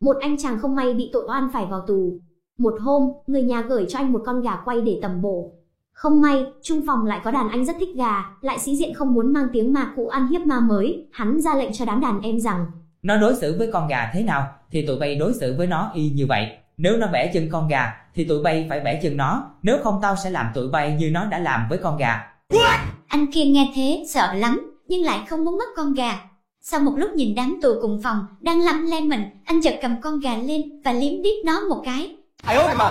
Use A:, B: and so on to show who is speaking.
A: Một anh chàng không may bị tội oan phải vào tù. Một hôm, người nhà gửi cho anh một con gà quay để tầm bổ. Không may, trung phòng lại có đàn anh rất thích gà, lại sĩ diện không muốn mang tiếng ma cũ ăn hiếp ma mới, hắn ra lệnh cho đám đàn em rằng
B: Nó đối xử với con gà thế nào, thì tụi bay đối xử với nó y như vậy. Nếu nó bẻ chân con gà, thì tụi bay phải bẻ chân nó, nếu không tao sẽ làm tụi bay như nó đã làm với con gà.
C: Anh kia nghe thế, sợ lắm, nhưng lại không muốn mất con gà. Sau một lúc nhìn đám tù cùng phòng đang lăm lem mình, anh chợt cầm con gà lên và liếm điếc nó một cái.
D: Ai ơi mà.